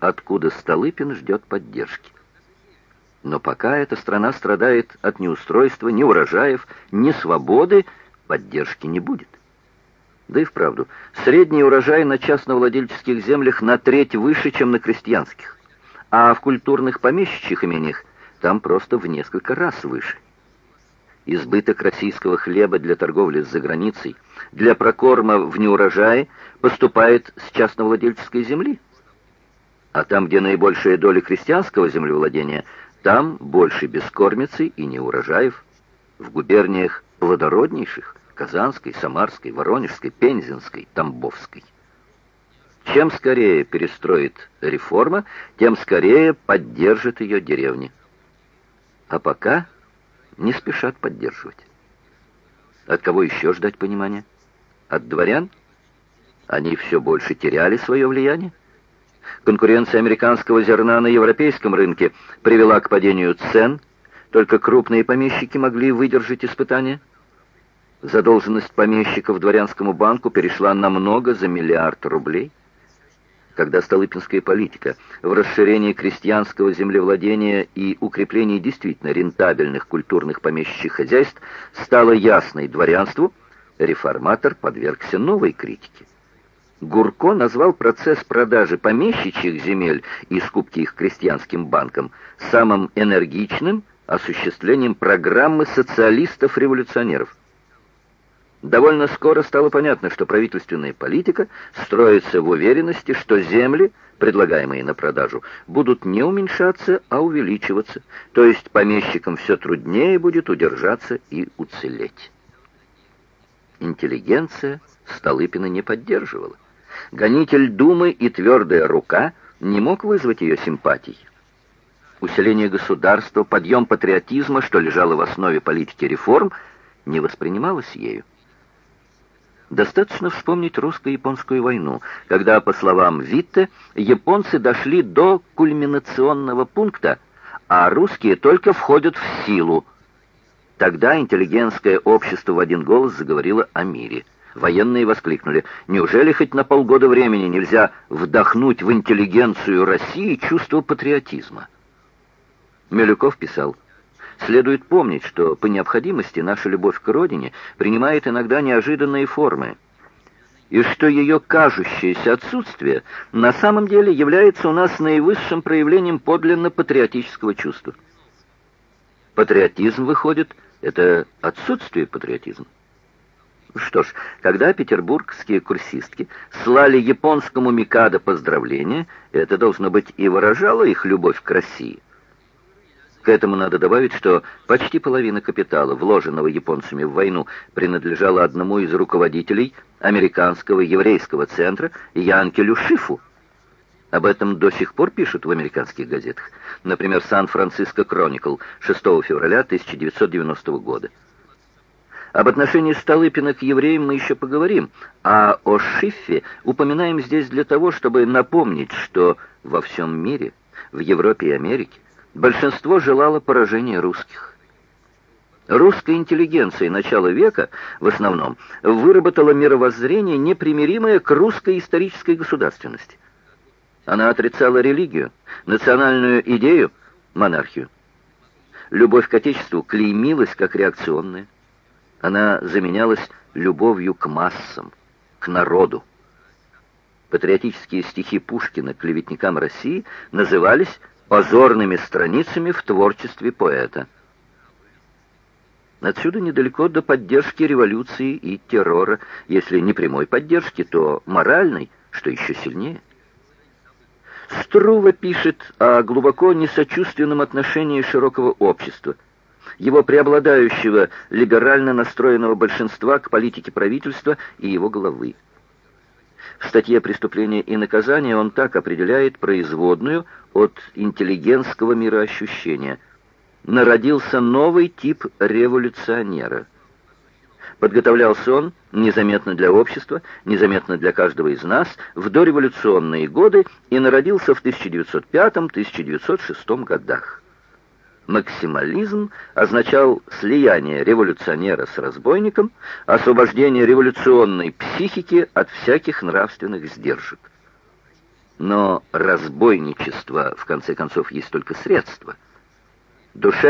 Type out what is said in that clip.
откуда Столыпин ждет поддержки. Но пока эта страна страдает от неустройства, ни урожаев, ни свободы, поддержки не будет. Да и вправду, средний урожай на частновладельческих землях на треть выше, чем на крестьянских, а в культурных помещичьих имениях там просто в несколько раз выше. Избыток российского хлеба для торговли с заграницей, для прокорма в неурожае поступает с частновладельческой земли. А там, где наибольшая доля крестьянского землевладения, там больше бескормицы и неурожаев. В губерниях плодороднейших – Казанской, Самарской, Воронежской, Пензенской, Тамбовской. Чем скорее перестроит реформа, тем скорее поддержит ее деревни. А пока не спешат поддерживать. От кого еще ждать понимания? От дворян? Они все больше теряли свое влияние? Конкуренция американского зерна на европейском рынке привела к падению цен, только крупные помещики могли выдержать испытания. Задолженность помещиков дворянскому банку перешла намного за миллиард рублей. Когда Столыпинская политика в расширении крестьянского землевладения и укреплении действительно рентабельных культурных помещичьих хозяйств стала ясной дворянству, реформатор подвергся новой критике. Гурко назвал процесс продажи помещичьих земель и скупки их крестьянским банкам самым энергичным осуществлением программы социалистов-революционеров. Довольно скоро стало понятно, что правительственная политика строится в уверенности, что земли, предлагаемые на продажу, будут не уменьшаться, а увеличиваться, то есть помещикам все труднее будет удержаться и уцелеть. Интеллигенция Столыпина не поддерживала гонитель Думы и твердая рука не мог вызвать ее симпатий. Усиление государства, подъем патриотизма, что лежало в основе политики реформ, не воспринималось ею. Достаточно вспомнить русско-японскую войну, когда, по словам Витте, японцы дошли до кульминационного пункта, а русские только входят в силу. Тогда интеллигентское общество в один голос заговорило о мире – Военные воскликнули. Неужели хоть на полгода времени нельзя вдохнуть в интеллигенцию России чувство патриотизма? Милюков писал. Следует помнить, что по необходимости наша любовь к родине принимает иногда неожиданные формы, и что ее кажущееся отсутствие на самом деле является у нас наивысшим проявлением подлинно патриотического чувства. Патриотизм, выходит, это отсутствие патриотизма. Что ж, когда петербургские курсистки слали японскому Микадо поздравления, это, должно быть, и выражало их любовь к России. К этому надо добавить, что почти половина капитала, вложенного японцами в войну, принадлежала одному из руководителей американского еврейского центра Янкелю Шифу. Об этом до сих пор пишут в американских газетах. Например, «Сан-Франциско Кроникл» 6 февраля 1990 года. Об отношении Столыпина к евреям мы еще поговорим, а о Шиффе упоминаем здесь для того, чтобы напомнить, что во всем мире, в Европе и Америке, большинство желало поражения русских. Русская интеллигенция начала века в основном выработала мировоззрение, непримиримое к русской исторической государственности. Она отрицала религию, национальную идею, монархию. Любовь к Отечеству клеймилась как реакционная. Она заменялась любовью к массам, к народу. Патриотические стихи Пушкина клеветникам России назывались позорными страницами в творчестве поэта. Отсюда недалеко до поддержки революции и террора, если не прямой поддержки, то моральной, что еще сильнее. Струва пишет о глубоко несочувственном отношении широкого общества – его преобладающего либерально настроенного большинства к политике правительства и его главы. В статье «Преступление и наказание» он так определяет производную от интеллигентского мироощущения. Народился новый тип революционера. Подготовлялся он незаметно для общества, незаметно для каждого из нас в дореволюционные годы и народился в 1905-1906 годах. Максимализм означал слияние революционера с разбойником, освобождение революционной психики от всяких нравственных сдержек. Но разбойничество, в конце концов, есть только средство. Душе